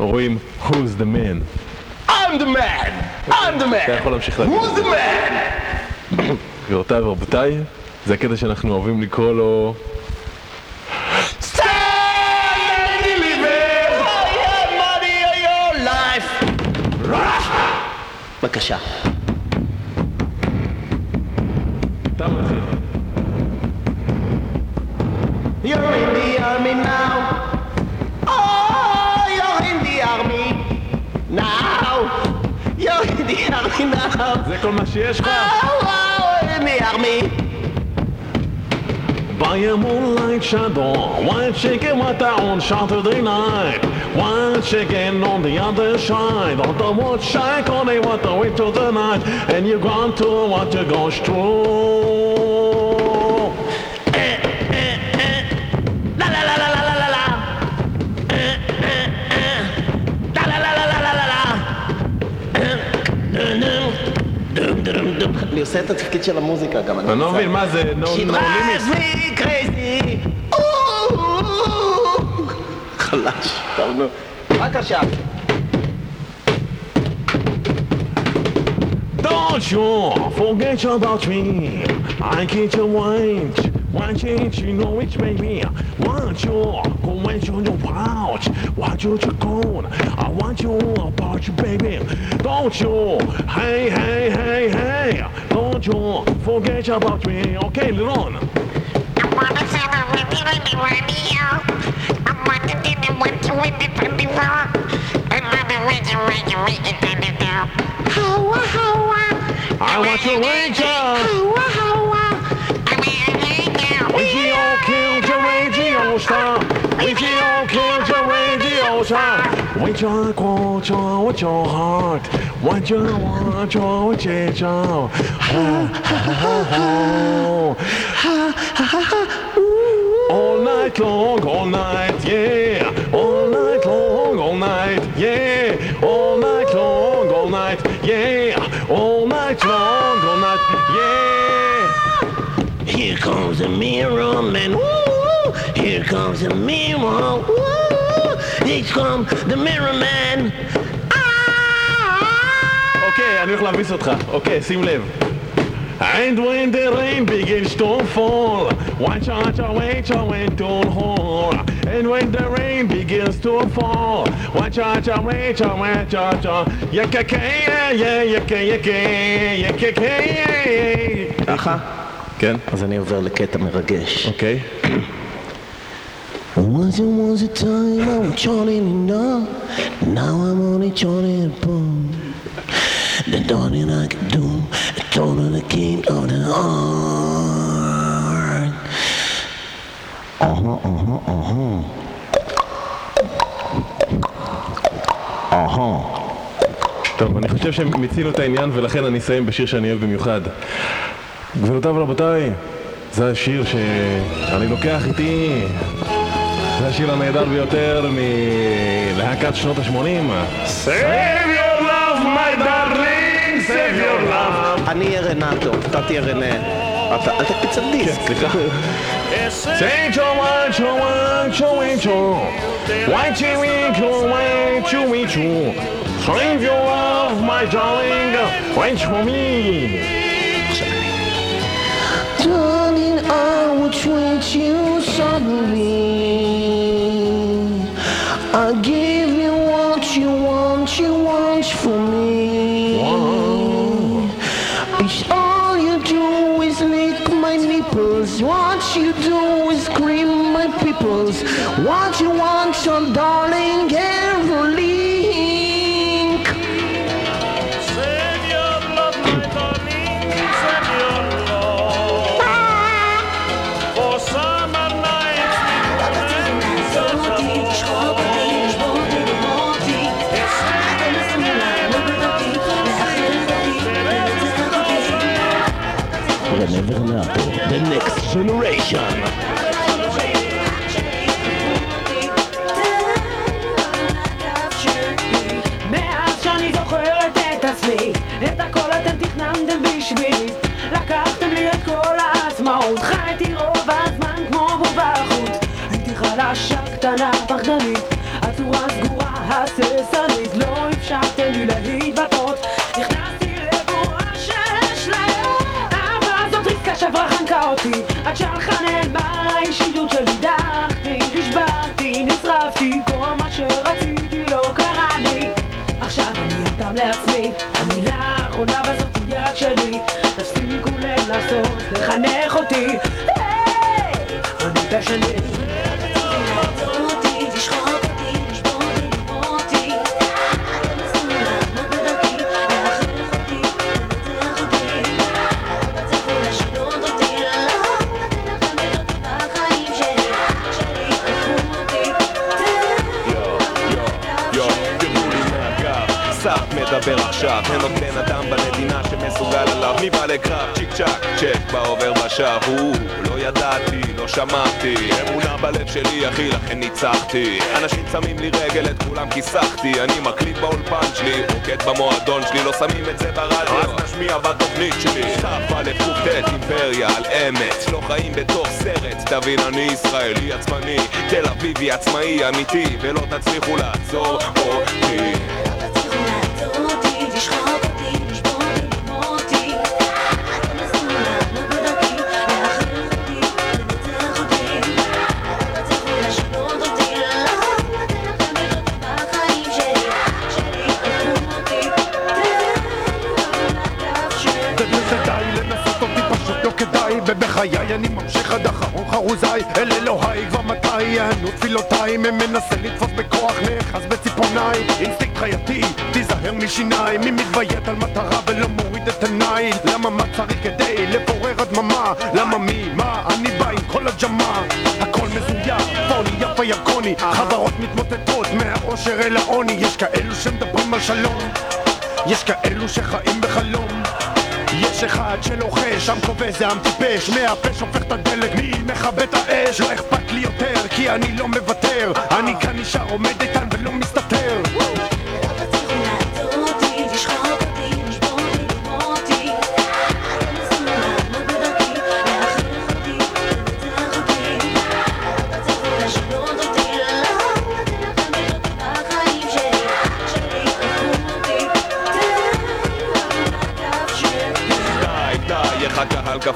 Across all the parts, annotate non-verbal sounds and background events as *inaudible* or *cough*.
אומרים Who's the man? I'm the man! I'm the man! אתה יכול להמשיך להגיד. Who's the man? גבירותיי ורבותיי, זה הקטע שאנחנו אוהבים לקרוא לו... בבקשה. אתה מתחיל. כל מה שיש לך? Oh, oh, in the army. By a moonlight shadow, one chicken went down Saturday night. One chicken on the other side of the wood shack, oh, they want to wait till the night. And you gone to what you goes through. דום. אני עושה את התפקיד של המוזיקה גם. אני לא מבין, מה זה? No She no drives limit? me crazy. חלש. טוב, נו. בבקשה. Don't you forget about me. I get your wine. Why can't you know which baby? Want you go wait on your pouch. Want you to go? I want you about you, baby. Don't you? Hey, hey, hey, hey. Don't you forget about me. Okay, Leron. I wanna see the really, really radio. I wanna see the one to win the 24. I wanna win the radio, radio, radio. How, how, I want you later. how, how, I mean, radio. If you all killed your radio star, your culture, with your heart, what you want, your your All night long, all night, yeah. All night long, all night, yeah. All night long, all night, yeah. All night long, all night, yeah. Here comes the mirror man. Here comes the mirror. Woo! Here comes the mirror man. אוקיי, אני הולך להביס אותך. אוקיי, שים לב. And when the rain begins to fall, watch out, wait, wait, don't hold. And when the rain begins to fall, watch out, wait, wait, yakake, yakake, yakake, ככה? כן, אז אני עובר לקטע מרגש. אוקיי. Once it was a time I was charting it up. Now I'm only charting it boom. The darling I could do, I told her the king of the heart. Uh-huh, uh-huh, uh-huh. Uh-huh. טוב, אני חושב שהם מיצינו את העניין ולכן אני אסיים בשיר שאני אוהב במיוחד. גבירותיי ורבותיי, זה השיר שאני לוקח איתי, זה השיר הנהדר ביותר מלהקת שנות ה-80. Save your love, my darling, save your love. אני אהיה רנטו, אתה תהיה רנה. אתה אל תקפיץ על דיסק. סליחה. Say cho one, cho one, cho one, cho. Why cho we, cho one, cho we, cho. Save your love, my darling, wait for me. I give you what you want, you want from me. It's all you do is lick my nipples. What you do is scream my peoples. What you want, so darling, generation. עצמי, את הכל אתם תכננתם בשבילי. לקחתם לי את כל העצמאות, חייתי רוב הזמן כמו בובה חוט. הייתי חלשה, קטנה, פחדנית, הצורה סגורה, הססנית לא אפשרתם לי להתבטאות נכנסתי לבועה של אשליות אהבה זאת רבקה שברה חנקה אותי עד שהלכה נעלמה האישיות שלי דחתי נשברתי נשרפתי כל מה שרציתי לא קרה לי. עכשיו אני אדם לעצמי המילה האחרונה בזאת תהיה רק שלי. תפסיקו לנסות לחנך אותי. היי! אני בשני עכשיו, אין עוד בן אדם במדינה שמסוגל עליו, מי בא לקרב? צ'יק צ'אק, צ'ק בעובר ושב, הוא, לא ידעתי, לא שמעתי, אמונה בלב שלי אחי, לכן ניצחתי, אנשים שמים לי רגל, את כולם כיסחתי, אני מקליט באולפן שלי, רוקד במועדון שלי, לא שמים את זה ברדיו, אז נשמיע בתוכנית שלי, סף א' קט אימפריה על אמת, לא חיים בתוך סרט, תבין אני ישראלי עצמני, תל אביבי עצמאי אמיתי, ולא תצליחו לעצור אותי. ובחיי אני ממשיך עד אחרון חרוזיי. אל אלוהי כבר מתי יענו תפילותיי? מנסה לתפוס בכוח נאחז בציפורניי? אינסטינקט חייתי תיזהר משיניי מי מתביית על מטרה ולא מוריד את עיניי? למה מה צריך כדי לפורר הדממה? למה מי מה? אני בא עם כל הג'מה. הכל מזויף פוני יפה ירקוני. חברות מתמוטטות מהאושר אל העוני. יש כאלו שמדברים על שלום. יש כאלו שחיים בחלום יש אחד שלוחש, עם כובש זה עם טיפש מהפה שופך את הדלק, מי מכבה את האש? לא אכפת לי יותר, כי אני לא מוותר אני כאן נשאר עומד איתן ולא מסתתר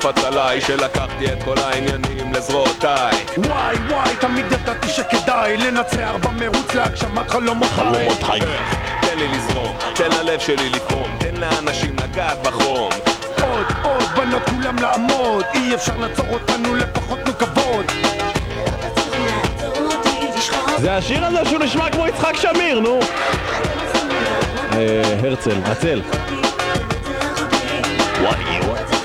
קפץ עליי שלקחתי את כל העניינים לזרועותיי. וואי וואי, תמיד ידעתי שכדאי לנצח במרוץ להגשמת חלומותיי. תן לי לזרום, תן ללב שלי לפרום, תן לאנשים לגעת בחום. עוד, עוד, בנות כולם לעמוד אי אפשר לעצור אותנו, לפחות תנו כבוד זה השיר הזה שהוא נשמע כמו יצחק שמיר, נו. אה, הרצל, הצל.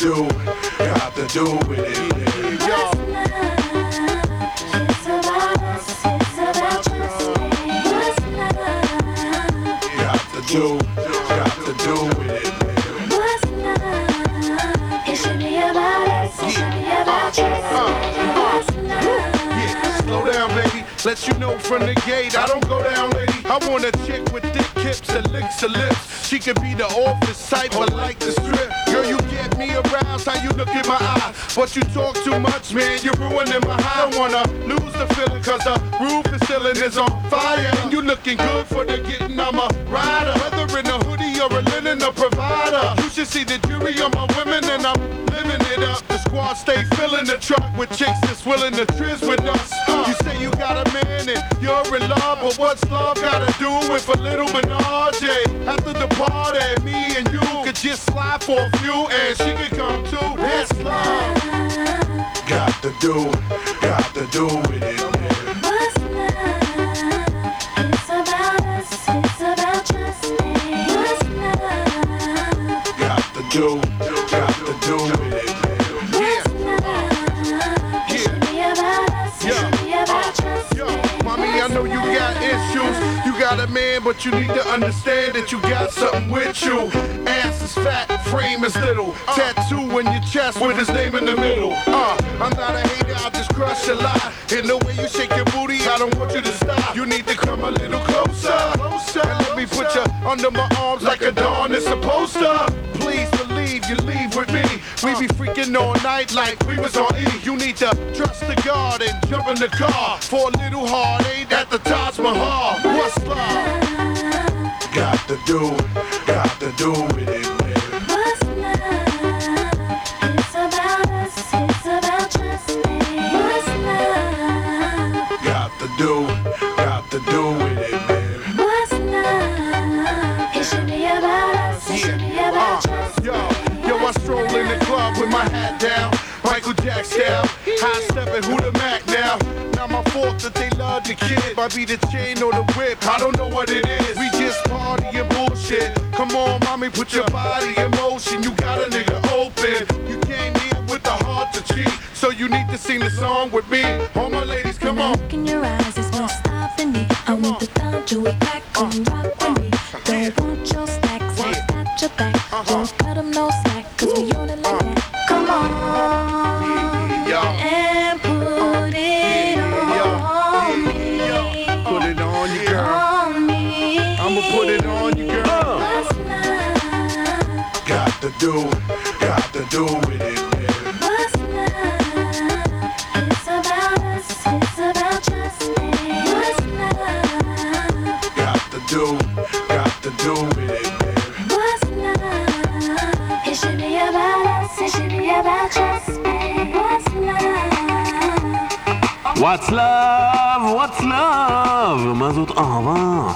do, got to do with it. Yo. Do, got to do with it. Yeah, slow down, baby. Let you know from the gate, I don't go down, lady. I want a chick with thick hips that licks her lips. She could be the office type, but like the strip. How you look in my eye. But you talk too much, man, you're ruining my high. I don't wanna lose the feeling, cause the roof is ceiling is on fire. And you looking good for the getting, I'm a rider. Whether in a hoodie or a linen, a provider. You should see the jury on my women, and I'm living it up. Squad stay filling the truck with chicks that's willing to trizz with us. Uh. You say you got a man and you're in love, but what's love gotta do with a little menage? After the party, me and you could just slide for a few, and she could come too. That's love. Got to do, got to do with it. Man, but you need to understand that you got something with you. Ass is fat, frame is little. Tattoo in your chest with his name in the middle. Uh, I'm not a hater, I'll just crush a lot. In the way you shake your booty, I don't want you to stop. You need to come a little closer. Closer. And let me put you under my arms like a dawn is supposed to. Please believe you leave with me. We be freaking all night like we was on E. You need to trust the God and jump in the car for a little hard ain't at the Taj Mahal. What's love? Do, love the kid. Might be the chain or the whip. I don't know what it is. We just party and bullshit. Come on, mommy, put your body in motion. You got a nigga open. You came here with the heart to cheat. So you need to sing the song with me. All my ladies, come on. Look in your eyes, it's no stopping me. I want the to it back, come love? Got to do, got to do with it, man. What's love? It should be about us, it should be about trust me. What's love? What's love? What's love? מה זאת אהבה?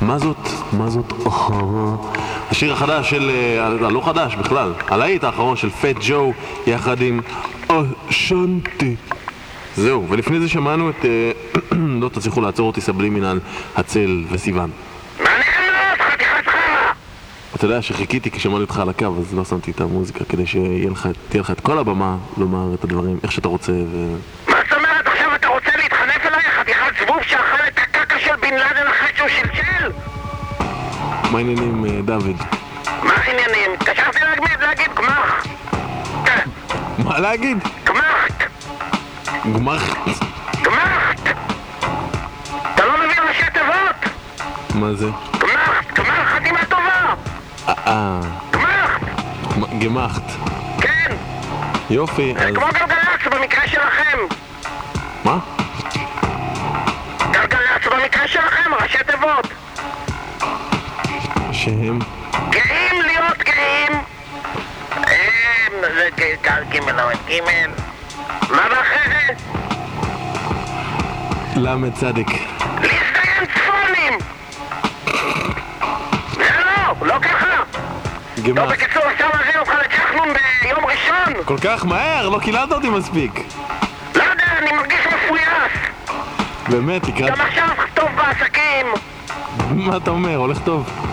מה זאת? מה זאת אהבה? השיר החדש של... אה, לא חדש בכלל, הלהיט האחרון של פט ג'ו יחד עם אשנטי. זהו, ולפני זה שמענו את אה, *clears throat* לא תצליחו לעצור אותי סבלימינל, הצל וסיוון. מעניין מאוד, חתיכת חרא! אתה יודע שחיכיתי כששמעתי אותך על הקו, אז לא שמתי את המוזיקה כדי שתהיה לך, לך את כל הבמה לומר את הדברים איך שאתה רוצה ו... מה זאת אומרת, עכשיו אתה רוצה להתחנף אליי, חתיכת זבוב שאכל את הקקה של בן לאדן אחרי שהוא שלשל? מה העניינים, אה, דוד? מה העניינים? התקשרתי להגיד, להגיד גמח. כן, מה להגיד? גמחת, גמר... גמחת! אתה לא מבין ראשי תיבות? מה זה? גמחת, גמר חתימה טובה! אה, אה, גמחת! גמ- גמחת. כן, יופי, זה אז... כמו גלגלצ במקרה שלכם. מה? שהם... גאים להיות גאים. הם, זה ג- ג- לא. מה ואחרי זה? למד צדיק. להזדיין צפונים! זה לא, לא ככה. לא, גמח. בקיצור, עכשיו נזמין אותך לצ'חנון ביום ראשון. כל כך מהר, לא קיללת אותי מספיק. לא יודע, אני מרגיש מפויס. באמת, לקראת... גם עכשיו טוב בעסקים. מה אתה אומר? הולך טוב.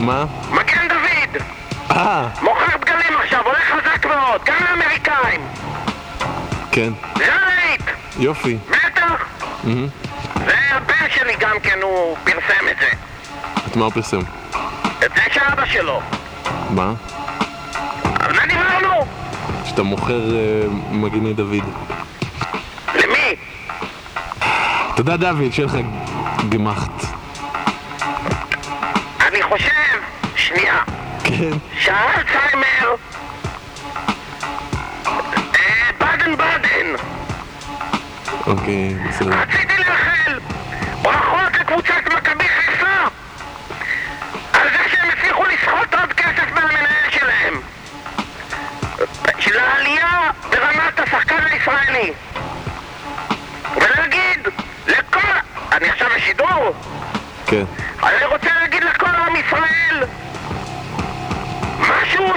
מה? מגן דוד. אה, מוכר בגדים עכשיו, הולך חזק מאוד, גם לאמריקאים. כן. זה הלהיט, יופי. בטח. והבן שלי גם כן, הוא פרסם את זה. את מה הוא פרסם? את זה של אבא שלו. מה? על מה דיברנו? שאתה מוכר אה, מגיני דוד. למי? יודע, דוד, שיהיה לך גמחת. Shut up, Simon. Eh, Baden-Baden. Okay, so.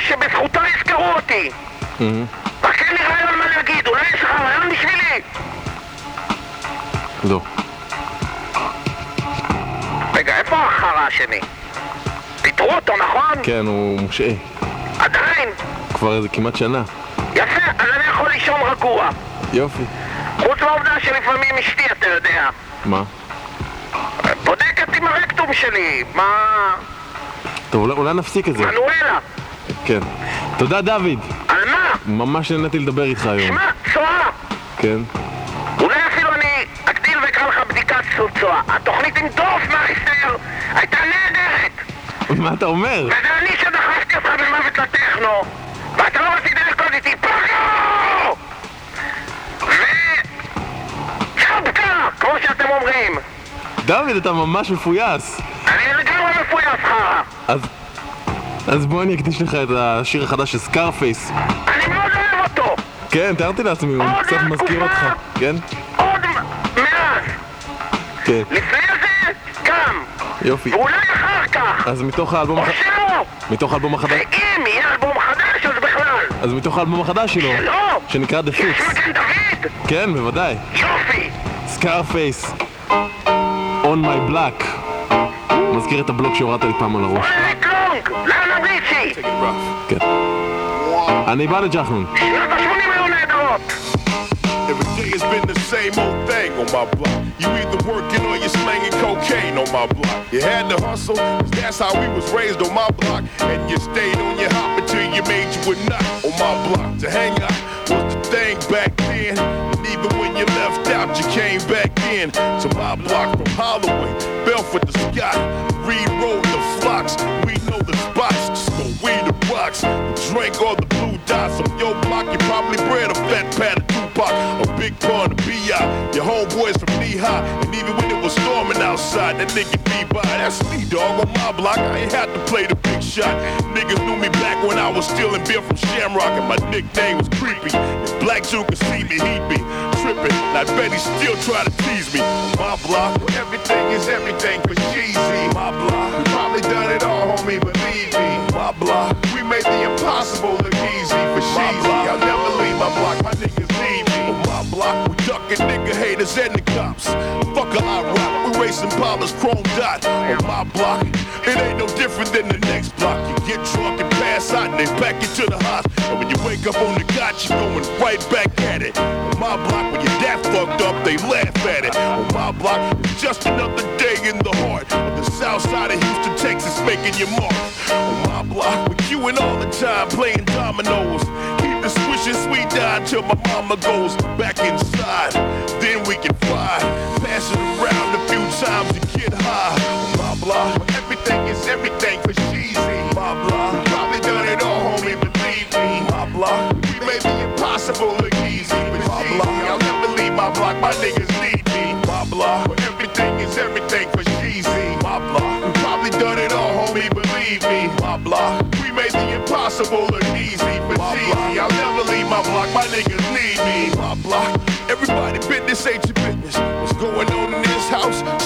משהו שבזכותו יזכרו אותי מהמם. רק אין לי רעיון מה להגיד, אולי יש לך רעיון בשבילי? לא. רגע, איפה החרא השני? פיטרו אותו, נכון? כן, הוא מושעה. עדיין? כבר איזה כמעט שנה. יפה, אז אני יכול לישון רגוע. יופי. חוץ מהעובדה שלפעמים אשתי, אתה יודע, מה? הדמדום שלי? מה... טוב, אולי- אולי נפסיק את זה. מנואלה. כן. תודה, דוד. על מה? ממש נהניתי לדבר איתך היום. שמע, צואה. כן. אולי אפילו אני אגדיל ואקרא לך בדיקת צואה. התוכנית עם דורף מאריסטר הייתה נהדרת. מה אתה אומר? וזה אני שדחפתי אותך במוות לטכנו, ואתה לא רצית לרקוד איתי, פוגו! ו... כמו שאתם אומרים. דוד, אתה ממש מפויס. אני לגמרי מפויס חרא. אז... אז בוא אני אקדיש לך את השיר החדש של סקארפייס. אני מאוד אוהב אותו. כן, תיארתי לעצמי, הוא קצת מזכיר. אותך. כן? עוד מאז. כן. לפני זה, גם. יופי. ואולי אחר כך. אז מתוך האלבום או הח... שלא. מתוך האלבום החדש... ואם יהיה אלבום חדש, אז בכלל. אז מתוך האלבום החדש שלו, לא. שנקרא The יש Fix. מגן דוד. כן, בוודאי. יופי. סקארפייס. On my black. מזכיר את הבלוק שהורדת לי פעם על הראש. כן. אני בא לג'חנון. שנות ה-80 היו נהדרות. Every day has been the same old thing on my block. You either working or you're slanging cocaine on my block. You had to hustle, 'cause that's how we was raised on my block. And you stayed on your hop until you made you a nut on my block. To hang out was the thing back then. And even when you left out, you came back in to my block from Holloway, Belford to Scott, Reed Road to Flocks. We rocks. Drank all the blue dots on your block. You probably bred a fat pat of Tupac, a big part of B.I. Your homeboys from knee high, and even when it was storming outside, that nigga be by. That's me, dog, on my block. I ain't had to play the big shot. Niggas knew me back when I was stealing beer from Shamrock, and my nickname was Creepy. If Black Jew could see me, he'd be tripping. I bet he still try to tease me. My block, everything is everything for Jeezy. My block, we probably done it all, homie, believe me. My block, we made the impossible look easy for Sheezy. I'll never leave my block, we ducking nigga haters and the cops. Fuck a I rock, we racing Paula's chrome dot. On my block, it ain't no different than the next block. You get drunk and pass out and they back you to the hospital. And when you wake up on the got you going right back at it. On my block, when your dad fucked up, they laugh at it. On my block, just another day in the heart of the south side of Houston, Texas, making your mark. On my block, with you and all the time playing dominoes. Keep the swishing sweet down till my mama goes back inside. Then we can fly, pass it around a few times to get high. Block, where everything is everything for. My block, we probably done it all, homie, believe me. My block, we made the impossible look easy. But Sheezy, I'll never leave my block, my niggas need me. Block, where everything is everything for. My block, we probably done it all, homie, believe me. My block, we made the impossible look my block, my niggas need me. My block, everybody business ain't your business. What's going on in this house?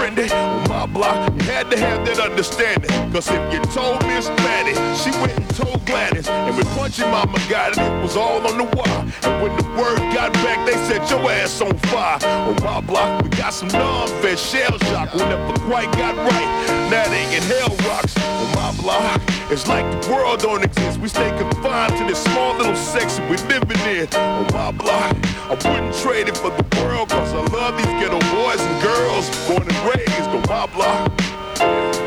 On my block, had to have that understanding. Cause if you told Miss Maddie, she went and told Gladys. And when punching mama got it, it was all on the wire. And when the word got back, they set your ass on fire. On my block, we got some non-vet shell shock. We never quite got right. Now they in hell rocks. On my block, it's like the world don't exist. We stay confined to this small little section we living in. On my block, I wouldn't trade it for the world. Cause I love these ghetto boys and girls. Born and raised on my block.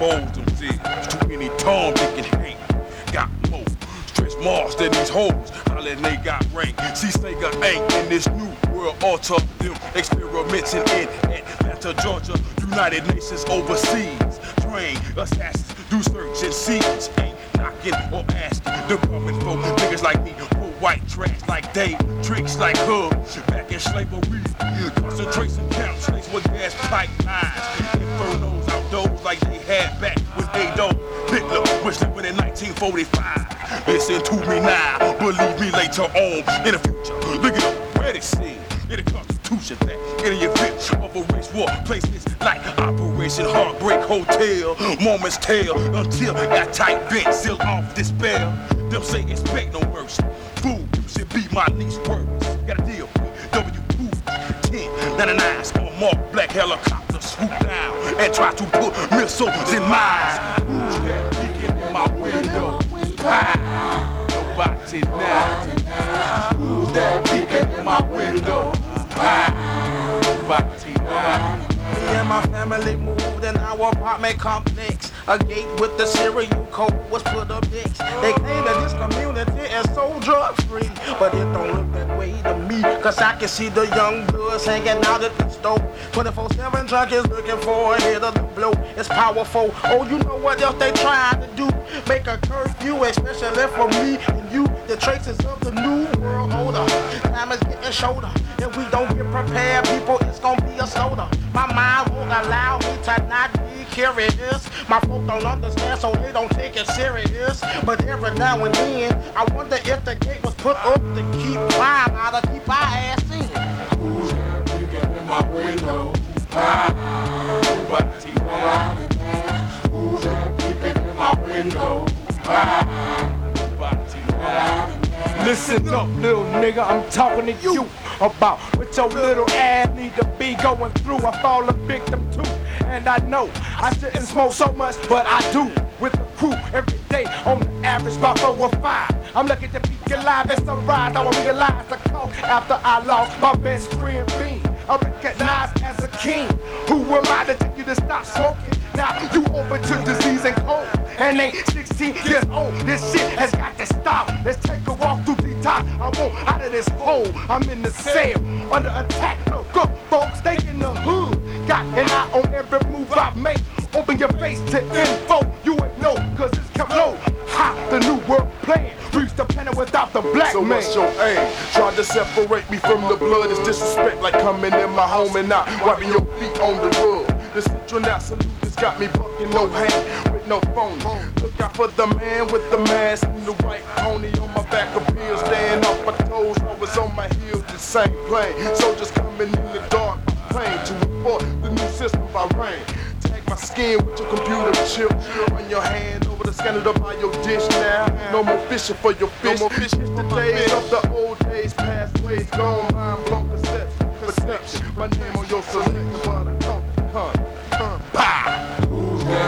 Old, exposed themselves. Too many tall they can hate. Got more stretch marks than these hoes. Hollin' they got rank. See, Sega ain't in this new world alter them experimenting in Atlanta, Georgia, United Nations overseas. Train assassins, do search and seize. Ain't knocking or asking. The government for niggas like me, white trash like Dave, tricks like Hood, back in slavery. Concentration camps, slaves with gas pipelines. Infernos like they had back when they don't. Hitler was living in 1945. Listen to me now, believe me later on in the future. Look at the they scene in the Constitution that any event of a race war places like Operation Heartbreak Hotel, moments tale until that tight bit seal off this bell. Them say expect no mercy. Food should be my least purpose. Got a deal with W2 1099 Star Mark Black Helicopter swoop down and try to put missiles in mines. Who's that peeking in my window? Ah, nobody now. Who's that peeking in my window? Ah, nobody now. Me and my family our apartment complex. A gate with the serial code was put up next. They claim that this community is so drug free, but it don't look that way to me. Cause I can see the young bloods hanging out at the stove. 24 7 junkies looking for a hit of the blow. It's powerful. Oh, you know what else they trying to do? Make a curfew, especially for me and you. The traces of the new world order. Time is getting shorter. If we don't get prepared, people, it's gonna be a soda. My mind won't allow me to not be curious. My folks don't understand, so they don't take it serious. But every now and then, I wonder if the gate was put up to keep crime out of keep our ass in. Who's that peeking in my window? Ah, nobody now. Who's that peeking in my window? Ah, nobody now. Listen up, little nigga, I'm talking to you about what your little ass need to be going through. I fall a victim too, and I know I shouldn't smoke so much, but I do. With the crew every day, on the average about four or five. I'm lucky to be alive, it's a ride. I realize the cost after I lost my best friend Bean. I'm recognized as a king. Who am I to tell you to stop smoking? Now you open to disease and cold. And ain't 16 years old. This shit has got to stop. Let's take a walk through the top. I want out of this hole. I'm in the cell under attack. No good folks, they in the hood. Got an eye on every move I make. Open your face to info. You ain't know, cause it's come low. Ha, the new world plan. Reach the planet without the black So man. what's your aim? Trying to separate me from the blood It's disrespect like coming in my home and not wiping your feet on the rug. The central now salute has got me bucking no hand no phone. Look out for the man with the mask and the white pony on my back appears, staying off my toes. I was on my heels, the same plane. Soldiers coming in the dark, plane to report the new system by rain. Tag my skin with your computer chip. Run your hand over the scanner to buy your dish now. No more fishing for your fish. No more fishing the days of the old days, past ways gone. Mind blown perception, perception. My name on your selection, but I come. Pow! Who's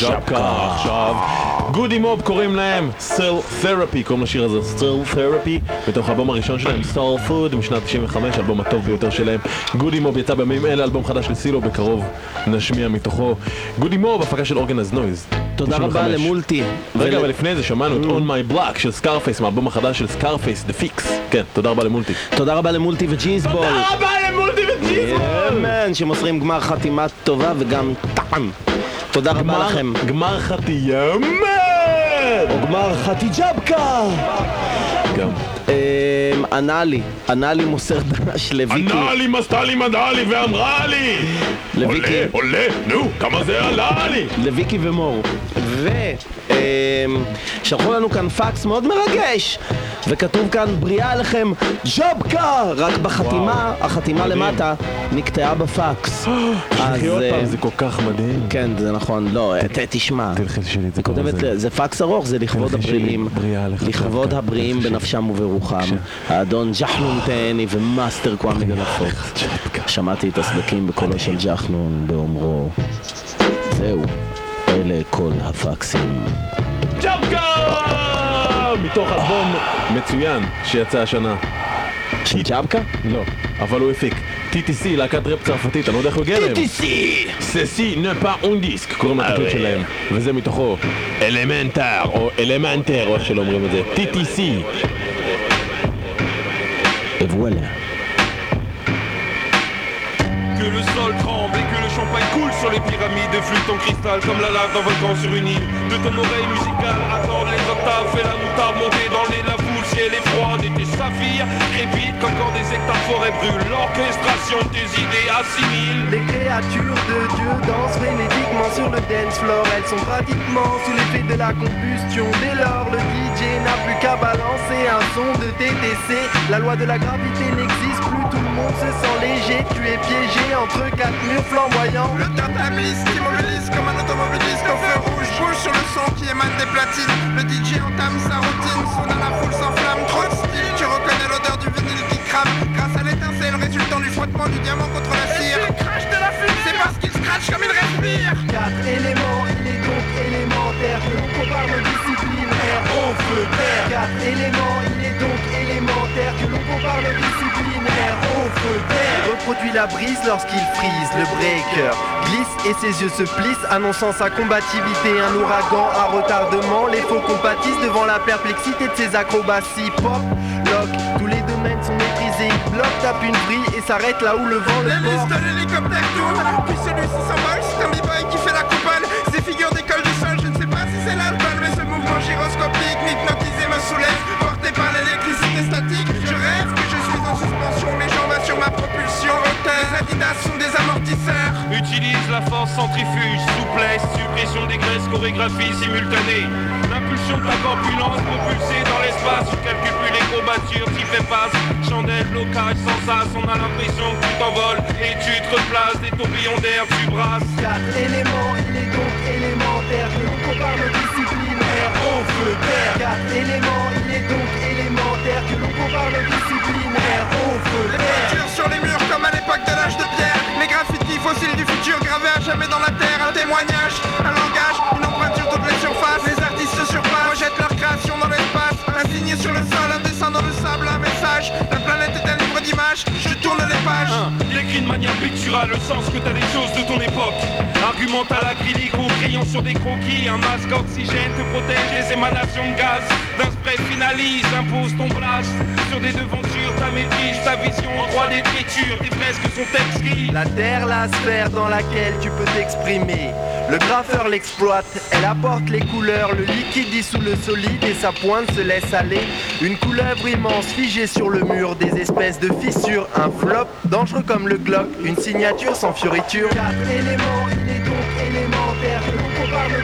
ג'אבקה עכשיו. גודי מוב קוראים להם סל תרפי, קוראים לשיר הזה סל תרפי, מתוך האלבום הראשון שלהם, סטול פוד, משנת 95, האלבום הטוב ביותר שלהם. גודי מוב יצא בימים אלה, אלבום חדש לסילו, בקרוב נשמיע מתוכו. גודי מוב, הפקה של אורגנז נויז. תודה רבה למולטי. רגע, אבל לפני זה שמענו את On My Block של סקארפייס, מהאלבום החדש של סקארפייס, The Fix. כן, תודה רבה למולטי. תודה רבה למולטי וג'ינסבול. תודה רבה למולטי וג'יזבול! שמוסרים גמר חתימה טובה וגם טעם. תודה רבה לכם. גמר חתיאמן! או גמר חתיג'בקה! גם. אמ, ענה לי, ענה לי מוסר דש לוויקי. ענה לי, מסתה לי, מדעה לי ואמרה לי! לוויקי. עולה, עולה, נו, כמה זה עלה לי? לוויקי ומור. ושלחו לנו כאן פקס מאוד מרגש, וכתוב כאן בריאה עליכם ג'בקה! רק בחתימה, החתימה מדהים. למטה נקטעה בפקס. *gasps* עוד אה, פעם, זה כל כך מדהים. כן, זה נכון, לא, ת- תשמע. תלכי תשאלי את זה זה- פקס ארוך, זה לכבוד הבריאים. לכבוד. הבריאים. בנפשם וברוחם. האדון ג'חנון תהני ומאסטר קוואמי דלפוק. שמעתי את הסדקים בקולו של ג'חנון באומרו, זהו, אלה כל הפקסים. ג'אבקה! מתוך אלבום מצוין שיצא השנה. של ג'בקה? לא, אבל הוא הפיק. TTC, להקת ראפ צרפתית, אני לא יודע איך הוא הגיע להם. TTC! ססי נפה און דיסק, קוראים לתקליט שלהם, וזה מתוכו אלמנטר, או אלמנטר, או איך שלא אומרים את זה, TTC. voilà. Que le sol tremble et que le champagne coule sur les pyramides et flûte en cristal comme la lave d'un volcan sur une île. De ton oreille musicale, attendre les octaves, fais la moutarde, quand des hectares forêt brûlent. L'orchestration de tes idées assimile. Les créatures de Dieu dansent frénétiquement sur le dance floor. Elles sont pratiquement sous l'effet de la combustion. Dès lors, le DJ n'a plus qu'à balancer un son de TTC. La loi de la gravité n'existe plus, tout le monde se sent léger. Tu es piégé entre quatre murs flamboyants. Le tatamiste immobilise comme un automobiliste au feu rouge Bouge sur le son qui émane des platines Le DJ entame sa routine Son à la foule s'enflamme Trop de style Tu reconnais l'odeur du vinyle qui crame. Grâce à l'étincelle résultant du frottement du diamant contre la cire. crache de la fumée C'est parce qu'il scratch comme il respire. Quatre éléments, il est donc élémentaire. Que l'on compare nos disciplines. Air, eau, feu, terre. Quatre éléments, il est donc élémentaire. Que l'on compare nos disciplines. Air, eau, feu, terre. Reproduit la brise lorsqu'il frise, le breaker. Glisse et ses yeux se plissent, annonçant sa combativité. Un ouragan à retardement, les faux compatissent devant la perplexité de ses acrobaties. Pop, lock, tous les bloque, tape une vrille et s'arrête là où le vent le porte. de l'hélicoptère tourne Puis celui-ci s'envole C'est un b-boy qui fait la coupole. Ces figures d'école du sol Je ne sais pas si c'est l'alcool Mais ce mouvement gyroscopique Hypnotisé me soulève Porté par l'électricité statique. Je rêve que je suis en suspension Mes jambes assurent ma propulsion. Les Adidas sont des amortisseurs Utilise la force centrifuge, souplesse, suppression des graisses, chorégraphie simultanée. L'impulsion de ta corpulence propulsée dans l'espace, tu calcules plus les courbatures, t'y fais passe. Chandelle, blocage, sans sas, on a l'impression que tu t'envoles et tu te replaces, des tourbillons d'air, tu brasses. Quatre éléments, il est donc élémentaire que l'on compare nos disciplines air, eau, feu, terre. Quatre éléments, il est donc élémentaire que l'on compare nos disciplines air, eau, feu, Les terre. peintures sur les murs fossiles du futur gravés à jamais dans la terre Un témoignage, manière picturale le sens que t'as des choses de ton époque. Argumente à l'acrylique au crayon sur des croquis. Un masque oxygène te protège les émanations de gaz. D'un spray finalise, impose ton blast. Sur des devantures, ta maîtrise, ta vision en droit d'écriture. Tes fresques sont exquises. La terre, la sphère dans laquelle tu peux t'exprimer. Le graffeur l'exploite, elle apporte les couleurs, le liquide dissout le solide et sa pointe se laisse aller. Une couleuvre immense figée sur le mur, des espèces de fissures, un flop dangereux comme le Glock, une signature sans fioriture. Quatre éléments, il est donc élémentaire que l'on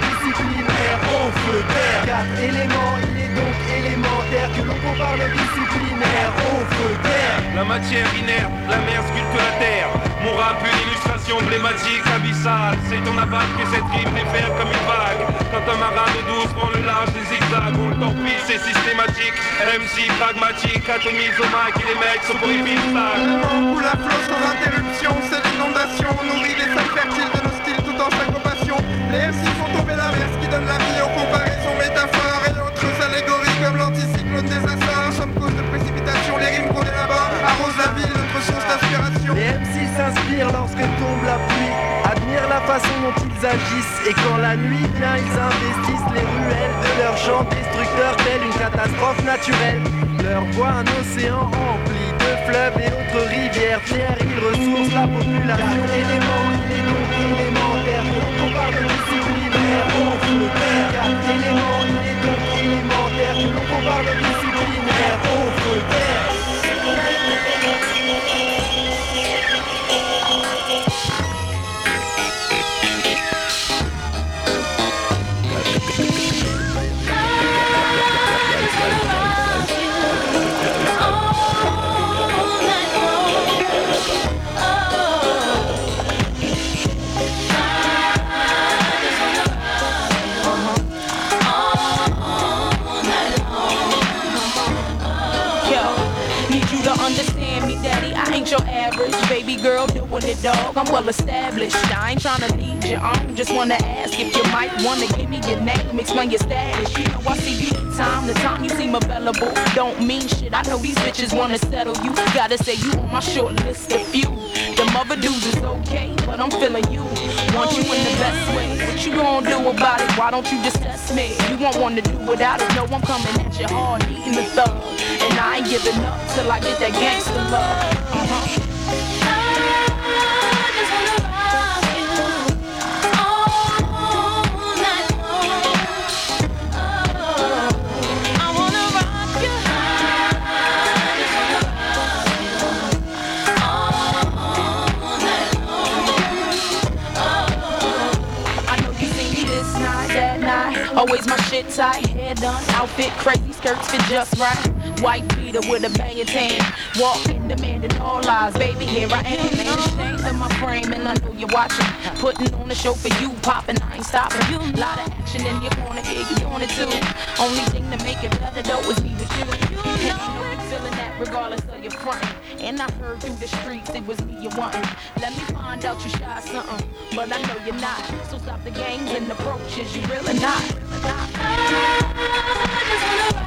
disciplines air, eau, feu, terre. Quatre éléments, il est donc élémentaire que l'on compare nos disciplines air, eau, feu, terre. La matière inerte, la mer sculpte la terre. Mon rap, une illustration emblématique, abyssale. C'est ton aval que cette rime déferle comme une vague. Quand un marin de douce prend le large des zigzags, on le torpille, c'est systématique. MC pragmatique, atomise au mic et les mecs sont pour les Où la flot sans interruption, c'est l'inondation Nourrit les salles fertiles de nos styles tout en syncopation Les MC font tomber l'inverse qui donne la vie aux comparaisons métaphores Et autres allégories comme l'anticyclone des Açores Sommes cause de précipitation, les rimes qu'on élabore Arrosent la ville, source d'inspiration Les MC s'inspirent lorsque tombe la pluie, admirent la façon dont ils agissent et quand la nuit vient, ils investissent les ruelles de leurs champs destructeurs telle une catastrophe naturelle. Leur voix un océan rempli de fleuves et autres rivières fières, ils ressourcent la population. Élément, élémentaire de disciplinaire élémentaire de disciplinaire I'm well established. I ain't tryna lead you on. Just wanna ask if you might wanna give me your name, explain your status. You know I see you time to time. You seem available. Don't mean shit. I know these bitches wanna settle you. Gotta say you on my short list of few. Them other dudes is okay, but I'm feeling you. Want you in the best way. What you gonna do about it? Why don't you just test me? You won't want to do without it. No, I'm coming at you hard, eating the thug. And I ain't giving up till I get that gangster love. Done, outfit crazy, skirts fit just right. White beater with a banging tan. Walking, demanding all lies. Baby, here I am. Ain't ashamed of my frame, and I know you're watching. Putting on a show for you, popping, I ain't stopping. Lot of action in your corner, yeah, you on it too. Only thing to make it better though is me with you. And you know you feeling that regardless of your frontin'. And I heard through the streets it was me you wantin'. Let me find out you shy something, but I know you're not. So stop the games and approaches, you really not. I just wanna